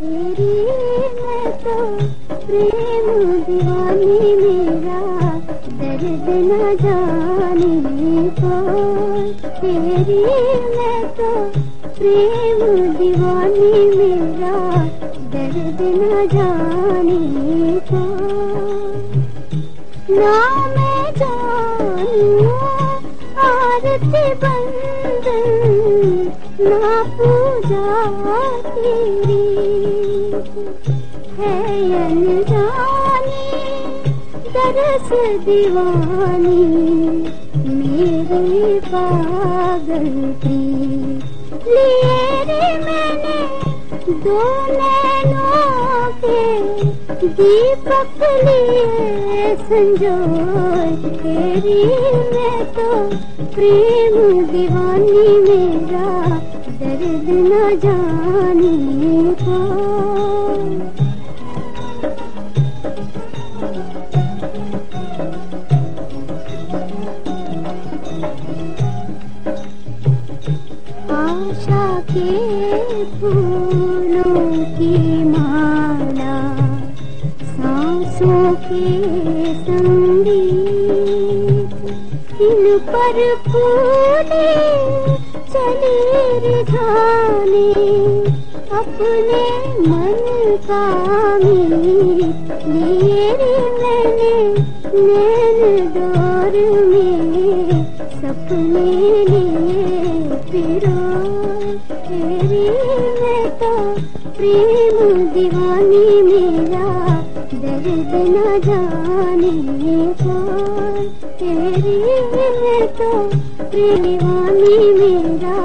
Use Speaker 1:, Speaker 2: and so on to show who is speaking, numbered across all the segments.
Speaker 1: तेरी मैं तो प्रेम दीवानी मेरा दर्द न जाने को तेरी मैं तो प्रेम दीवानी मेरा दर्द न जाने को ना मैं जानू आरती बंदन ना पूजा तेरी। है अनजानी दरस दीवानी मेरी पागल रे मैंने दो नैनों के दीपक लिए संजोए तेरी मैं तो प्रेम दीवानी मेरा दर्द न जाने को। के फूलों की माला सांसों के संगीत इन पर फूले चले रिझाने अपने मन का मीत लिए नैन सपने लिए फिरो तेरी तो प्रेम दीवानी मेरा दर्द न जाने को तेरी मैं तो प्रेम दीवानी मेरा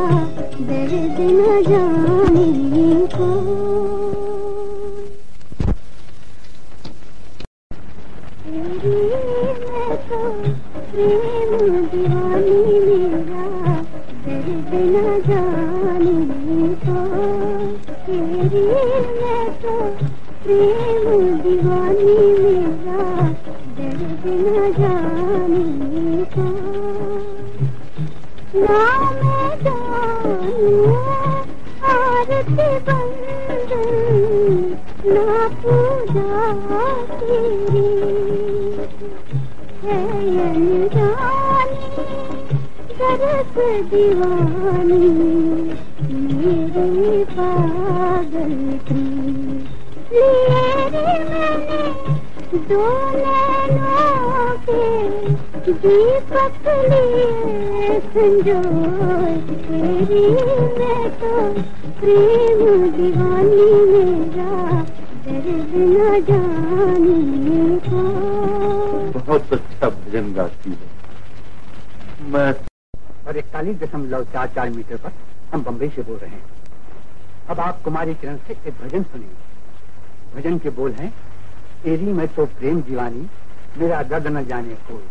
Speaker 1: दर्द न जाने को तेरी मैं तो प्रेम न जाने को तेरी मैं तो प्रेम दीवानी मेरा दर्द न जाने को ना मैं जानू आरती बंदन, ना पूजा तेरी। है अनजानी दरस दीवानी मेरी पागल प्रीत लिए मैंने दो नैनों के दीपक लिए संजोए तेरी मैं तो प्रेम दीवानी मेरा दर्द न जाने को।
Speaker 2: बहुत अच्छा भजन गाती है। मैं
Speaker 3: और इकतालीस दशमलव चार चार मीटर पर हम बम्बई से बोल रहे हैं। अब आप कुमारी किरण से एक भजन सुनिए। भजन के बोल हैं तेरी मैं तो प्रेम दीवानी, मेरा दर्द न जाने
Speaker 1: को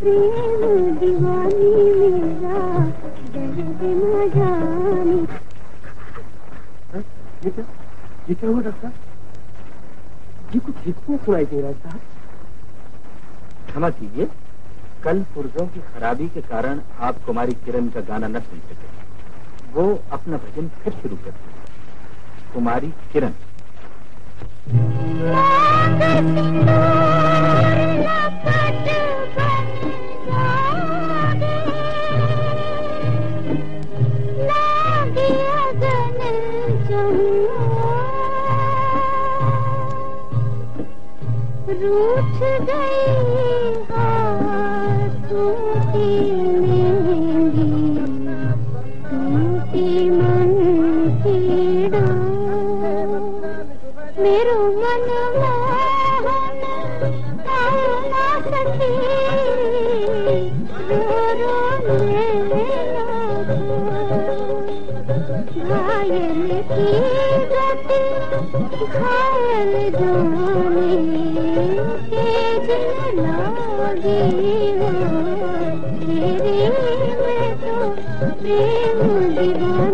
Speaker 1: प्रेम दीवानी, मेरा दर्द न
Speaker 3: ये क्या ये क्या हुआ डॉक्टर जी कुछ हिस्सों सुनाई दे रहा है
Speaker 4: क्षमा कीजिए कल पुर्जों की खराबी के कारण आप कुमारी किरण का गाना न सुन सके वो अपना भजन फिर शुरू करती है कुमारी किरण
Speaker 1: घायल की गति घायल जाने के जाने कौन तेरी मैं तो प्रेम दीवानी